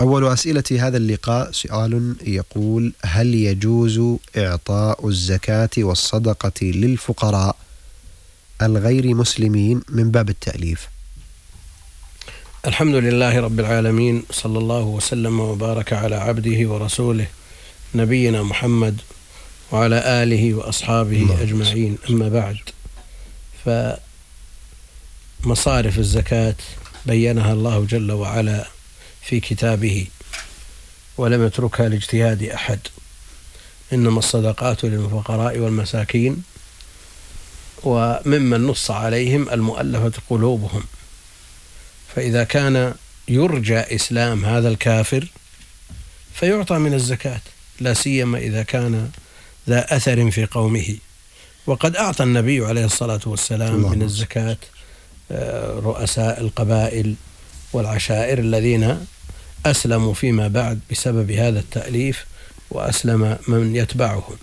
أول أسئلة هذا اللقاء سؤال يقول هل يجوز إعطاء الزكاة والصدقة للفقراء الغير مسلمين من باب التأليف؟ الحمد لله رب العالمين صلى الله وسلم وبارك على عبده ورسوله نبينا محمد وعلى آله وأصحابه أجمعين. أما بعد فمصارف الزكاة بينها الله جل وعلا في كتابه ولم يتركها لاجتهاد أحد. إنما الصدقات للفقراء والمساكين وممن نص عليهم المؤلفة قلوبهم. فإذا كان يرجى إسلام هذا الكافر فيعطى من الزكاة لا سيما إذا كان ذا أثر في قومه. وقد أعطى النبي عليه الصلاة والسلام من الزكاة آه، رؤساء القبائل والعشائر الذين أسلموا فيما بعد بسبب هذا التأليف وأسلم من يتبعهم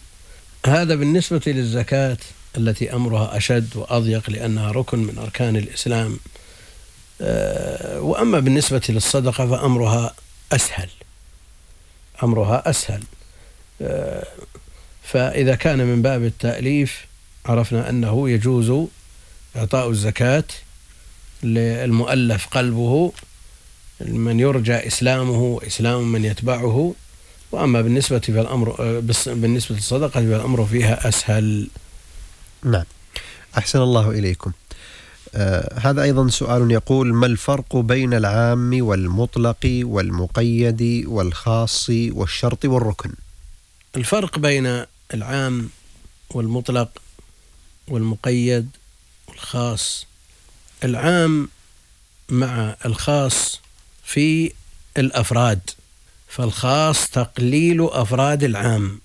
هذا بالنسبة للزكاة التي أمرها أشد وأضيق لأنها ركن من أركان الإسلام. آه، وأما بالنسبة للصدقة فأمرها أسهل. أمرها أسهل. آه، فإذا كان من باب التأليف عرفنا أنه يجوز إعطاء الزكاة للمؤلف قلبه من يرجى إسلامه وإسلام من يتبعه وأما بالنسبة في الأمر آه، بالنسبة للصدقة فالأمر فيها أسهل. نعم. أحسن الله إليكم. آه هذا أيضا سؤال يقول ما الفرق بين العام والمطلق والمقيد والخاص والشرط والركن؟ الفرق بين العام والمطلق والمقيد والخاص. العام مع الخاص في الأفراد فالخاص تقليل أفراد العام.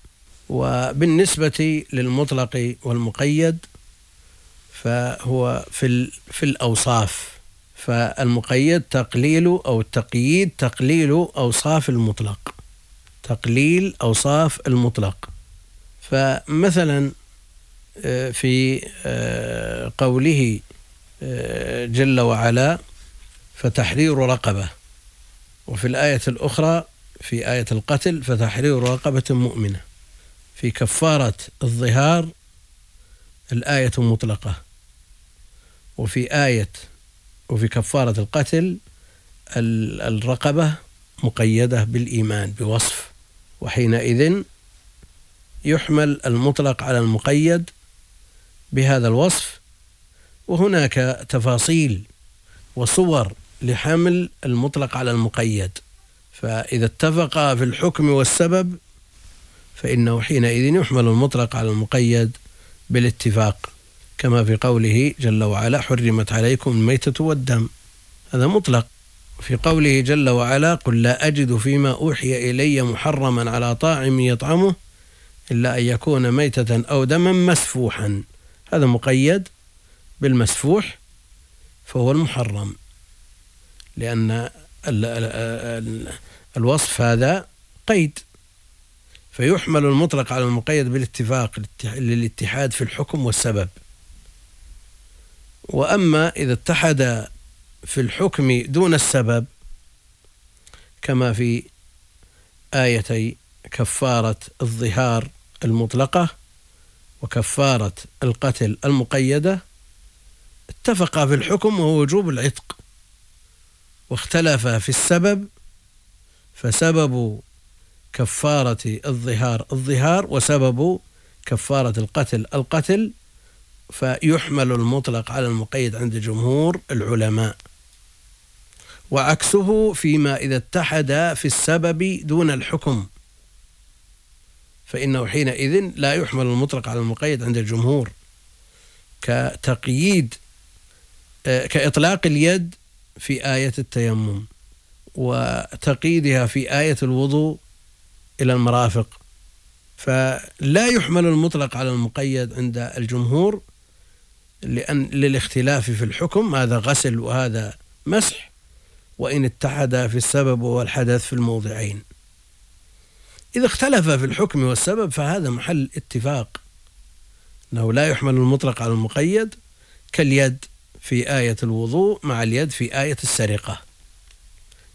وبالنسبة للمطلق والمقيد فهو في في الأوصاف. فالمقيد تقليل أو التقييد تقليل أوصاف المطلق. تقليل أوصاف المطلق. فمثلا آه، في آه، قوله آه، جل وعلا فتحرير رقبة. وفي الآية الأخرى في آية القتل فتحرير رقبة مؤمنة. في كفارة الظهار الآية مطلقة. وفي آية وفي كفارة القتل الرقبة مقيدة بالإيمان بوصف. وحينئذ يحمل المطلق على المقيد بهذا الوصف. وهناك تفاصيل وصور لحمل المطلق على المقيد. فإذا اتفقا في الحكم والسبب فإنه حينئذ يحمل المطلق على المقيد بالاتفاق كما في قوله جل وعلا حرمت عليكم الميتة والدم هذا مطلق. في قوله جل وعلا قل لا أجد فيما أوحي إلي محرما على طاعم يطعمه إلا أن يكون ميتة أو دما مسفوحا هذا مقيد بالمسفوح فهو المحرم. لأن الوصف هذا قيد. فيحمل المطلق على المقيد بالاتفاق للاتحاد في الحكم والسبب. وأما إذا اتحد في الحكم دون السبب كما في آيتي كفارة الظهار المطلقة وكفارة القتل المقيدة اتفقا في الحكم وهو وجوب العتق. واختلف في السبب فسبب كفارة الظهار الظهار وسبب كفارة القتل القتل فيحمل المطلق على المقيد عند جمهور العلماء. وعكسه فيما إذا اتحد في السبب دون الحكم. فإنه حينئذ لا يحمل المطلق على المقيد عند الجمهور. كتقييد آه، كإطلاق اليد في آية التيمم وتقييدها في آية الوضوء إلى المرافق. فلا يحمل المطلق على المقيد عند الجمهور لأن للاختلاف في الحكم هذا غسل وهذا مسح وإن اتحد في السبب والحدث في الموضعين. إذا اختلف في الحكم والسبب فهذا محل اتفاق أنه لا يحمل المطلق على المقيد كاليد. في آية الوضوء مع اليد في آية السرقة.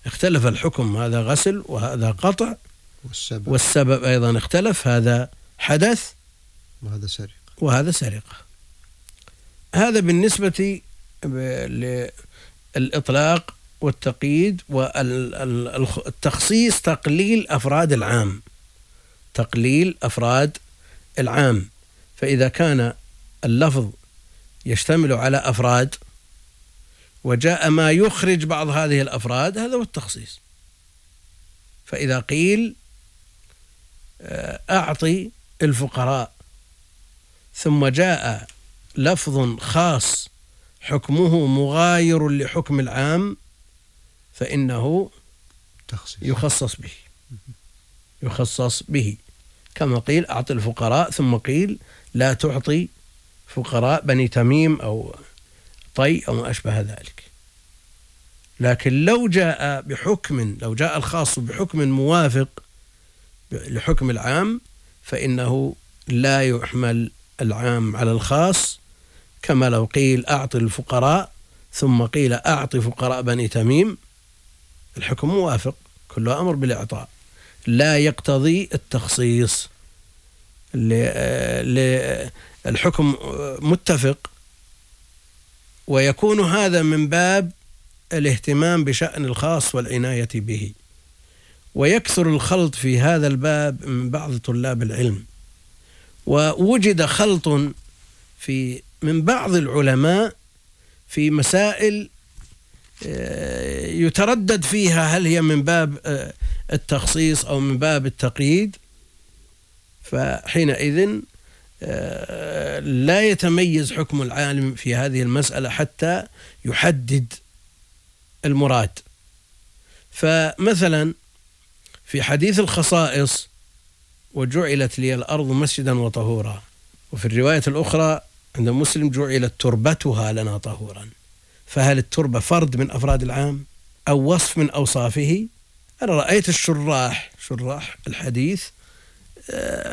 اختلف الحكم هذا غسل وهذا قطع. والسبب. والسبب أيضا اختلف هذا حدث وهذا سرقة. وهذا سرقة. هذا بالنسبة للإطلاق والتقييد والتخصيص تقليل أفراد العام. تقليل أفراد العام. فإذا كان اللفظ يشتمل على أفراد وجاء ما يخرج بعض هذه الأفراد هذا هو التخصيص. فإذا قيل آه، أعطي الفقراء ثم جاء لفظ خاص حكمه مغاير لحكم العام فإنه تخصيص. يخصص به. يخصص به. كما قيل أعطي الفقراء ثم قيل لا تعطي فقراء بني تميم أو طي أو ما أشبه ذلك. لكن لو جاء بحكم لو جاء الخاص بحكم موافق لحكم العام فإنه لا يحمل العام على الخاص. كما لو قيل أعطي الفقراء ثم قيل أعطي فقراء بني تميم الحكم موافق كله أمر بالإعطاء. لا يقتضي التخصيص الحكم متفق ويكون هذا من باب الاهتمام بشأن الخاص والعناية به. ويكثر الخلط في هذا الباب من بعض طلاب العلم. ووجد خلط في من بعض العلماء في مسائل آه، يتردد فيها هل هي من باب آه، التخصيص أو من باب التقييد. فحينئذ لا يتميز حكم العالم في هذه المسألة حتى يحدد المراد. فمثلا في حديث الخصائص وجعلت لي الأرض مسجدا وطهورا. وفي الرواية الأخرى عند مسلم جعلت تربتها لنا طهورا. فهل التربة فرد من أفراد العام؟ أو وصف من أوصافه؟ أنا رأيت الشراح شراح الحديث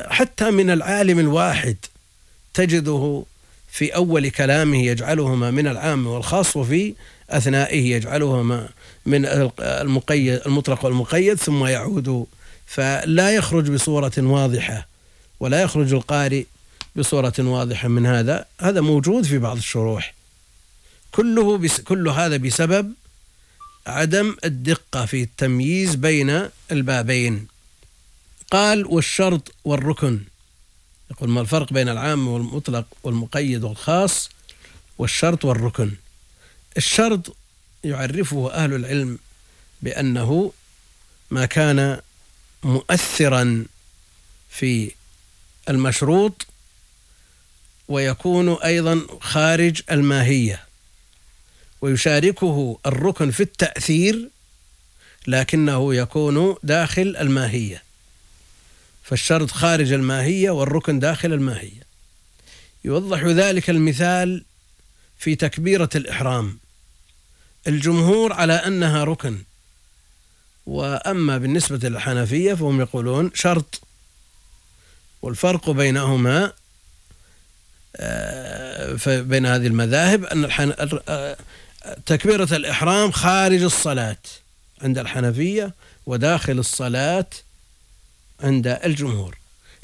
حتى من العالم الواحد تجده في أول كلامه يجعلهما من العام والخاص وفي أثنائه يجعلهما من المقيد المطلق والمقيد ثم يعود فلا يخرج بصورة واضحة ولا يخرج القارئ بصورة واضحة من هذا. هذا موجود في بعض الشروح. كله بس كل هذا بسبب عدم الدقة في التمييز بين البابين. قال والشرط والركن. يقول ما الفرق بين العام والمطلق والمقيد والخاص والشرط والركن. الشرط يعرفه أهل العلم بأنه ما كان مؤثرا في المشروط ويكون أيضا خارج الماهية. ويشاركه الركن في التأثير لكنه يكون داخل الماهية. فالشرط خارج الماهية والركن داخل الماهية يوضح ذلك المثال في تكبيرة الإحرام الجمهور على أنها ركن وأما بالنسبة للحنفية فهم يقولون شرط والفرق بينهما آه، بين هذه المذاهب أن. آه، تكبيرة الإحرام خارج الصلاة عند الحنفية وداخل الصلاة عند الجمهور.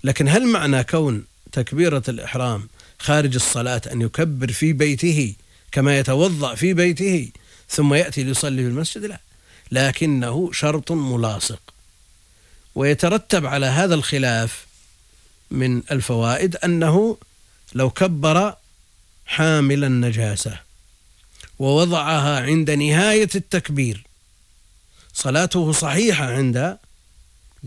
لكن هل معنى كون تكبيرة الإحرام خارج الصلاة أن يكبر في بيته كما يتوضأ في بيته ثم يأتي ليصلي في المسجد؟ لا. لكنه شرط ملاصق. ويترتب على هذا الخلاف من الفوائد أنه لو كبر حامل النجاسة ووضعها عند نهاية التكبير صلاته صحيحة عند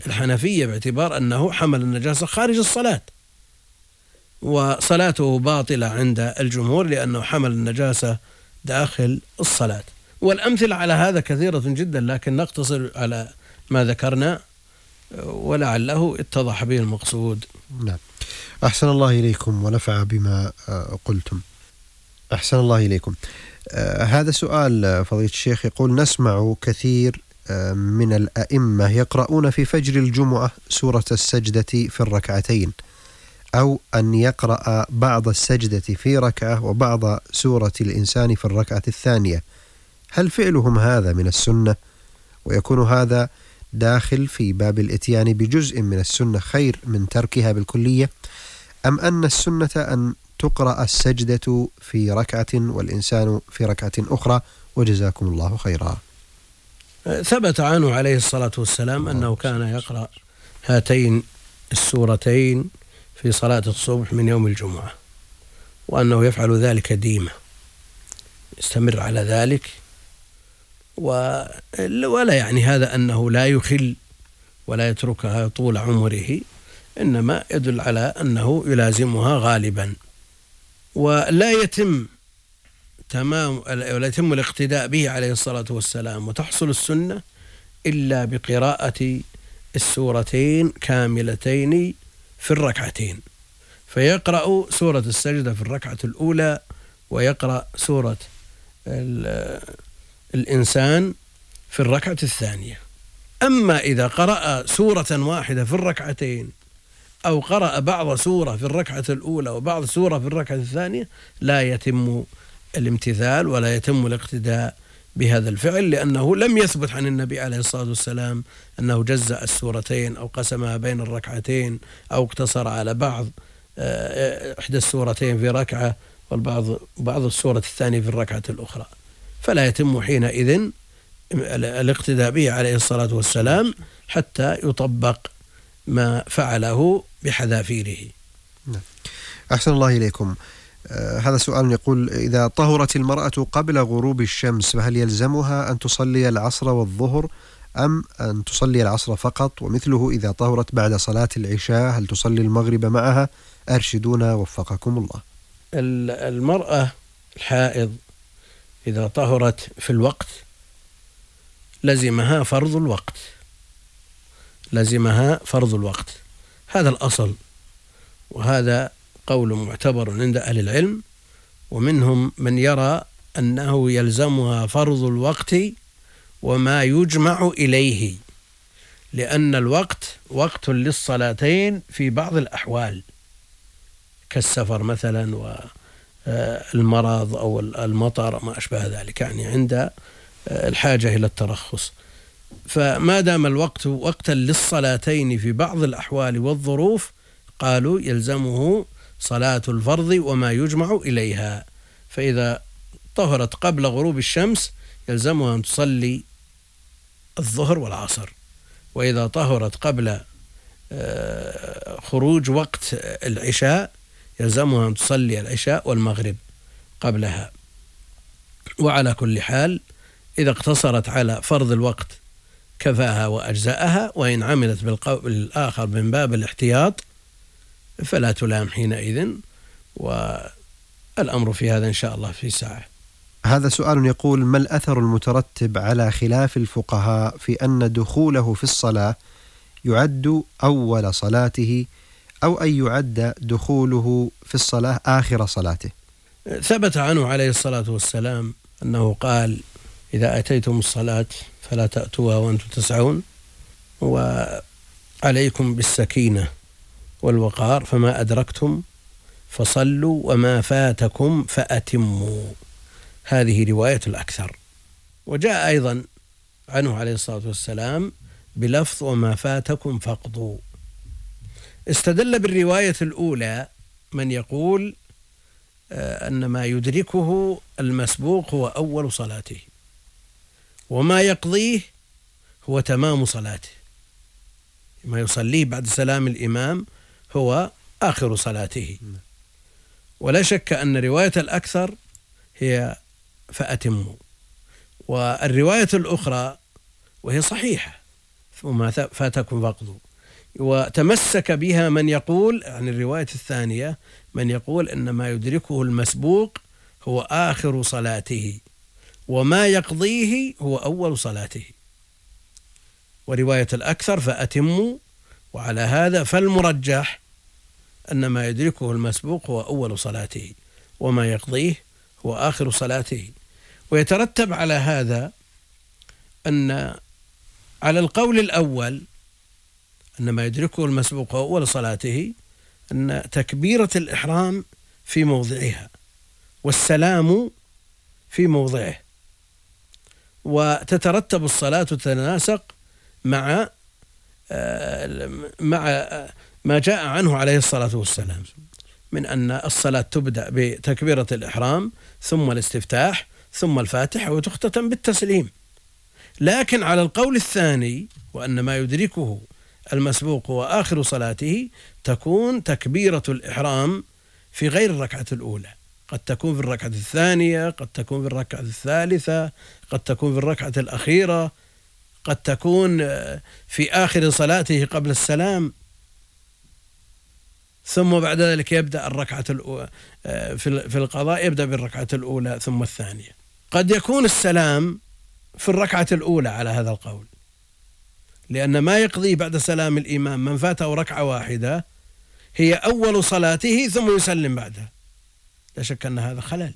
الحنفية باعتبار أنه حمل النجاسة خارج الصلاة وصلاته باطلة عند الجمهور لأنه حمل النجاسة داخل الصلاة. والأمثلة على هذا كثيرة جدا لكن نقتصر على ما ذكرنا ولعله اتضح به المقصود. نعم. أحسن الله إليكم ونفع بما آه، قلتم. أحسن الله إليكم. آه، هذا سؤال فضيلة الشيخ يقول نسمع كثير من الأئمة يقرؤون في فجر الجمعة سورة السجدة في الركعتين أو أن يقرأ بعض السجدة في ركعة وبعض سورة الإنسان في الركعة الثانية. هل فعلهم هذا من السنة؟ ويكون هذا داخل في باب الإتيان بجزء من السنة خير من تركها بالكلية أم أن السنة أن تقرأ السجدة في ركعة والإنسان في ركعة أخرى؟ وجزاكم الله خيرا. ثبت عنه عليه الصلاة والسلام أنه كان يقرأ هاتين السورتين في صلاة الصبح من يوم الجمعة وأنه يفعل ذلك ديمة يستمر على ذلك ولا يعني هذا أنه لا يخل ولا يتركها طول عمره إنما يدل على أنه يلازمها غالبا ولا يتم تمام ولا يتم الاقتداء به عليه الصلاة والسلام. وتحصل السنة إلا بقراءة السورتين كاملتين في الركعتين. فيقرأ سورة السجدة في الركعة الأولى ويقرأ سورة الإنسان في الركعة الثانية. أما إذا قرأ سورة واحدة في الركعتين أو قرأ بعض سورة في الركعة الأولى وبعض سورة في الركعة الثانية لا يتم الامتثال ولا يتم الاقتداء بهذا الفعل لأنه لم يثبت عن النبي عليه الصلاة والسلام أنه جزأ السورتين أو قسمها بين الركعتين أو اقتصر على بعض آه، إحدى السورتين في ركعة والبعض بعض السورة الثانية في الركعة الأخرى فلا يتم حينئذ الاقتداء به عليه الصلاة والسلام حتى يطبق ما فعله بحذافيره نعم. أحسن الله إليكم هذا سؤال يقول إذا طهرت المرأة قبل غروب الشمس فهل يلزمها أن تصلي العصر والظهر أم أن تصلي العصر فقط؟ ومثله إذا طهرت بعد صلاة العشاء هل تصلي المغرب معها؟ أرشدونا وفقكم الله. المرأة الحائض إذا طهرت في الوقت لزمها فرض الوقت. لزمها فرض الوقت. هذا الأصل. وهذا قول معتبر عند أهل العلم ومنهم من يرى أنه يلزمها فرض الوقت وما يجمع إليه لأن الوقت وقت للصلاتين في بعض الأحوال كالسفر مثلا والمرض أو المطر ما أشبه ذلك يعني عند الحاجة إلى الترخص. فما دام الوقت وقتا للصلاتين في بعض الأحوال والظروف قالوا يلزمه صلاة الفرض وما يجمع إليها. فإذا طهرت قبل غروب الشمس يلزمها أن تصلي الظهر والعصر. وإذا طهرت قبل آه، خروج وقت العشاء يلزمها أن تصلي العشاء والمغرب قبلها. وعلى كل حال إذا اقتصرت على فرض الوقت كفاها وأجزأها وإن عملت بالقول الآخر من باب الاحتياط فلا تلام حينئذ والأمر في هذا إن شاء الله في ساعة. هذا سؤال يقول ما الأثر المترتب على خلاف الفقهاء في أن دخوله في الصلاة يعد أول صلاته أو أن يعد دخوله في الصلاة آخر صلاته؟ ثبت عنه عليه الصلاة والسلام أنه قال إذا أتيتم الصلاة فلا تأتوها وأنتم تسعون وعليكم بالسكينة. والوقار فما أدركتم فصلوا وما فاتكم فأتموا. هذه رواية الأكثر. وجاء أيضا عنه عليه الصلاة والسلام بلفظ وما فاتكم فاقضوا. استدل بالرواية الأولى من يقول آه، أن ما يدركه المسبوق هو أول صلاته وما يقضيه هو تمام صلاته. ما يصليه بعد سلام الإمام هو آخر صلاته. ولا شك أن رواية الأكثر هي فأتموا والرواية الأخرى وهي صحيحة وما فاتكم فاقضوا. وتمسك بها من يقول عن الرواية الثانية من يقول أن ما يدركه المسبوق هو آخر صلاته وما يقضيه هو أول صلاته. ورواية الأكثر فأتموا وعلى هذا فالمرجح. أن ما يدركه المسبوق هو أول صلاته وما يقضيه هو آخر صلاته. ويترتب على هذا أن على القول الأول أن ما يدركه المسبوق هو أول صلاته أن تكبيرة الإحرام في موضعها والسلام في موضعه. وتترتب الصلاة وتتناسق مع آه، مع ما جاء عنه عليه الصلاة والسلام من أن الصلاة تبدأ بتكبيرة الإحرام ثم الاستفتاح ثم الفاتحة وتختتم بالتسليم. لكن على القول الثاني وأن ما يدركه المسبوق هو آخر صلاته تكون تكبيرة الإحرام في غير الركعة الأولى. قد تكون في الركعة الثانية قد تكون في الركعة الثالثة قد تكون في الركعة الأخيرة قد تكون في آخر صلاته قبل السلام. ثم بعد ذلك يبدأ الركعة الأولى في القضاء يبدأ بالركعة الأولى ثم الثانية. قد يكون السلام في الركعة الأولى على هذا القول. لأن ما يقضي بعد سلام الإمام من فاته ركعة واحدة هي أول صلاته ثم يسلم بعدها. لا شك أن هذا خلل.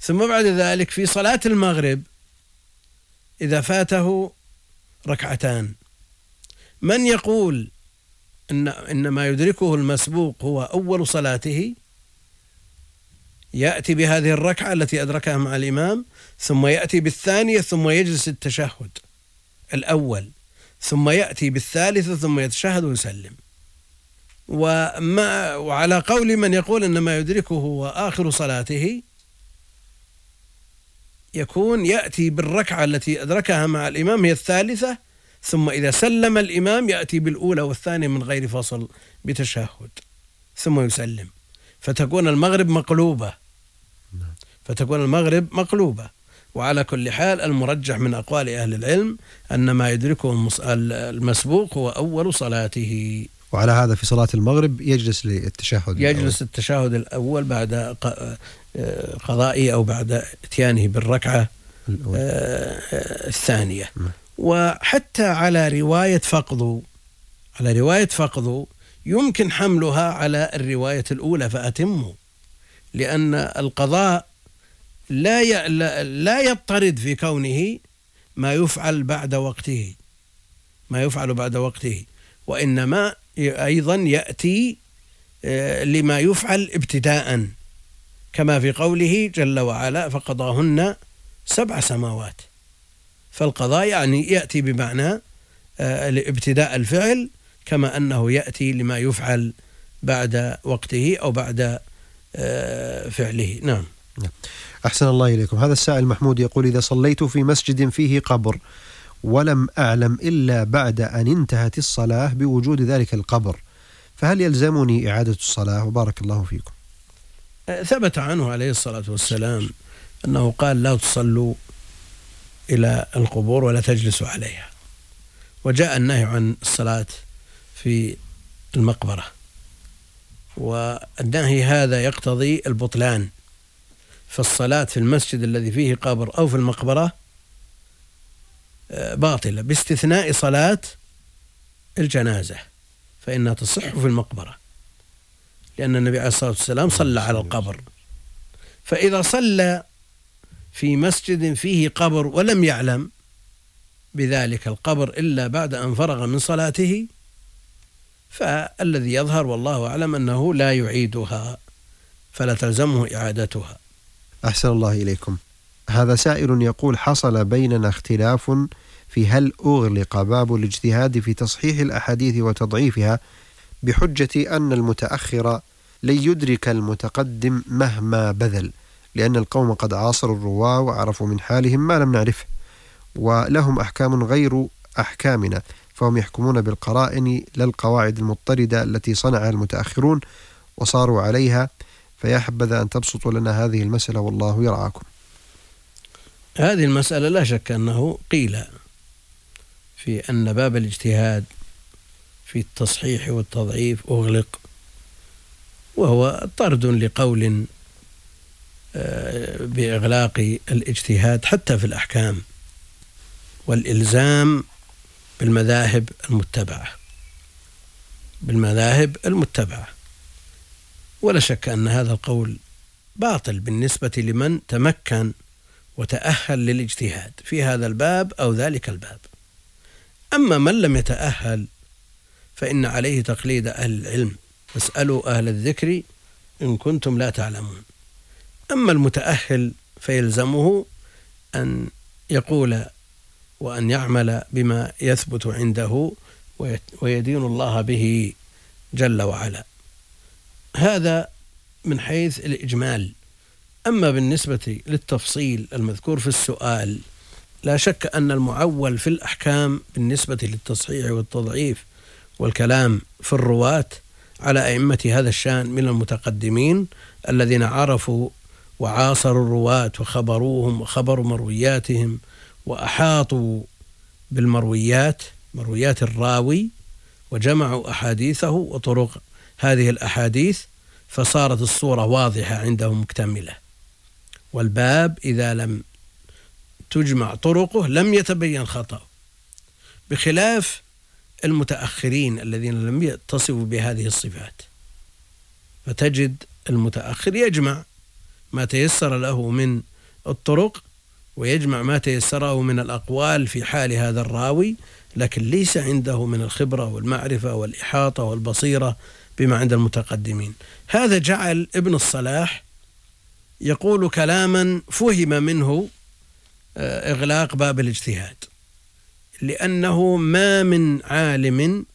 ثم بعد ذلك في صلاة المغرب إذا فاته ركعتان. من يقول إن إن ما يدركه المسبوق هو أول صلاته يأتي بهذه الركعة التي أدركها مع الإمام ثم يأتي بالثانية ثم يجلس التشهد الأول ثم يأتي بالثالثة ثم يتشهد ويسلم. وما وعلى قول من يقول ان ما يدركه هو آخر صلاته يكون يأتي بالركعة التي أدركها مع الإمام هي الثالثة ثم إذا سلم الإمام يأتي بالأولى والثانية من غير فصل بتشهد ثم يسلم فتكون المغرب مقلوبة فتكون المغرب مقلوبة وعلى كل حال المرجح من أقوال أهل العلم أن ما يدركه المسبوق هو أول صلاته وعلى هذا في صلاة المغرب يجلس للتشهد يجلس الأول. التشهد الأول بعد قضائه أو بعد إتيانه بالركعة الأول. آه، الثانية م. نعم. وحتى على رواية فقض على رواية فقض يمكن حملها على الرواية الأولى فأتموا لأن القضاء لا لا يضطرد في كونه ما يفعل بعد وقته ما يفعل بعد وقته وإنما أيضا يأتي آه، لما يفعل ابتداء كما في قوله جل وعلا فقضاهن سبع سماوات. فالقضاء يعني يأتي بمعنى آه، ابتداء الفعل كما أنه يأتي لما يفعل بعد وقته أو بعد آه، فعله. نعم. أحسن الله إليكم. هذا السائل محمود يقول إذا صليت في مسجد فيه قبر ولم أعلم إلا بعد أن انتهت الصلاة بوجود ذلك القبر فهل يلزمني إعادة الصلاة؟ وبارك الله فيكم. ثبت عنه عليه الصلاة والسلام أنه قال لا تصلوا إلى القبور ولا تجلسوا عليها. وجاء النهي عن الصلاة في المقبرة. والنهي هذا يقتضي البطلان. فالصلاة في المسجد الذي فيه قبر أو في المقبرة باطلة. باستثناء صلاة الجنازة. فإنها تصح في المقبرة. لأن النبي عليه الصلاة والسلام صلى على القبر. فإذا صلى في مسجد فيه قبر ولم يعلم بذلك القبر إلا بعد أن فرغ من صلاته فالذي يظهر والله أعلم أنه لا يعيدها فلا تلزمه إعادتها. أحسن الله إليكم. هذا سائل يقول حصل بيننا اختلاف في هل أغلق باب الاجتهاد في تصحيح الأحاديث وتضعيفها بحجة أن المتأخر لن يدرك المتقدم مهما بذل. لأن القوم قد عاصروا الرواة وعرفوا من حالهم ما لم نعرفه ولهم أحكام غير أحكامنا فهم يحكمون بالقرائن لا القواعد المضطردة التي صنعها المتأخرون وصاروا عليها فيا حبذا أن تبسطوا لنا هذه المسألة والله يرعاكم. هذه المسألة لا شك أنه قيل في أن باب الاجتهاد في التصحيح والتضعيف أغلق وهو طرد لقول آه، بإغلاق الاجتهاد حتى في الأحكام والإلزام بالمذاهب المتبعة بالمذاهب المتبعة. ولا شك أن هذا القول باطل بالنسبة لمن تمكن وتأهل للاجتهاد في هذا الباب أو ذلك الباب. أما من لم يتأهل فإن عليه تقليد أهل العلم فاسألوا أهل الذكر إن كنتم لا تعلمون. أما المتأهل فيلزمه أن يقول وأن يعمل بما يثبت عنده ويدين الله به جل وعلا. هذا من حيث الإجمال. أما بالنسبة للتفصيل المذكور في السؤال لا شك أن المعول في الأحكام بالنسبة للتصحيح والتضعيف والكلام في الرواة على أئمة هذا الشأن من المتقدمين الذين عرفوا وعاصروا الرواة وخبروهم وخبروا مروياتهم وأحاطوا بالمرويات مرويات الراوي وجمعوا أحاديثه وطرق هذه الأحاديث فصارت الصورة واضحة عندهم مكتملة. والباب إذا لم تجمع طرقه لم يتبين خطأ بخلاف المتأخرين الذين لم يتصفوا بهذه الصفات فتجد المتأخر يجمع ما تيسر له من الطرق ويجمع ما تيسره من الأقوال في حال هذا الراوي لكن ليس عنده من الخبرة والمعرفة والإحاطة والبصيرة بما عند المتقدمين. هذا جعل ابن الصلاح يقول كلاما فهم منه آه، إغلاق باب الاجتهاد لأنه ما من عالم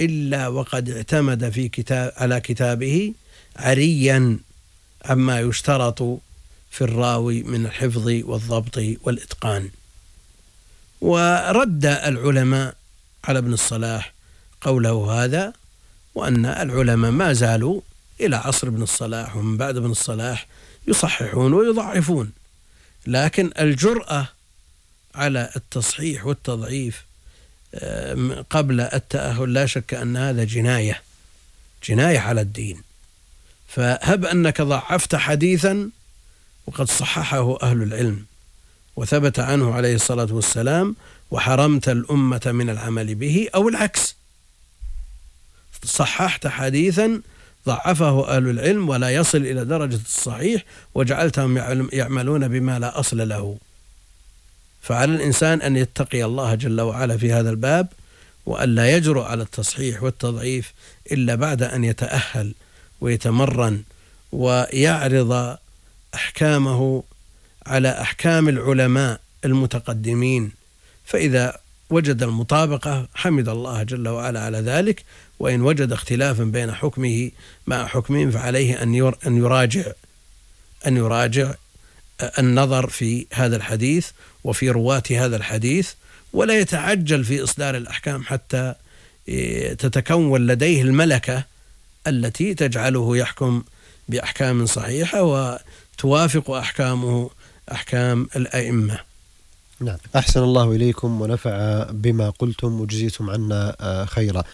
إلا وقد اعتمد في كتاب على كتابه عريا. عما يشترط في الراوي من الحفظ والضبط والإتقان. ورد العلماء على ابن الصلاح قوله هذا وأن العلماء ما زالوا إلى عصر ابن الصلاح ومن بعد ابن الصلاح يصححون ويضعفون. لكن الجرأة على التصحيح والتضعيف قبل التأهل لا شك أن هذا جناية جناية على الدين. فهب أنك ضعفت حديثا وقد صححه أهل العلم وثبت عنه عليه الصلاة والسلام وحرمت الأمة من العمل به أو العكس. صححت حديثا ضعفه أهل العلم ولا يصل إلى درجة الصحيح وجعلتهم يعملون بما لا أصل له. فعلى الإنسان أن يتقي الله جل وعلا في هذا الباب وأن لا يجرؤ على التصحيح والتضعيف إلا بعد أن يتأهل ويتمرن ويعرض أحكامه على أحكام العلماء المتقدمين. فإذا وجد المطابقة حمد الله جل وعلا على ذلك وإن وجد اختلافا بين حكمه مع حكمهم فعليه أن أن يراجع أن يراجع النظر في هذا الحديث وفي رواة هذا الحديث ولا يتعجل في إصدار الأحكام حتى تتكون لديه الملكة التي تجعله يحكم بأحكام صحيحة وتوافق أحكامه أحكام الأئمة. نعم. أحسن الله إليكم ونفع بما قلتم وجزيتم عنا آه، خيرا.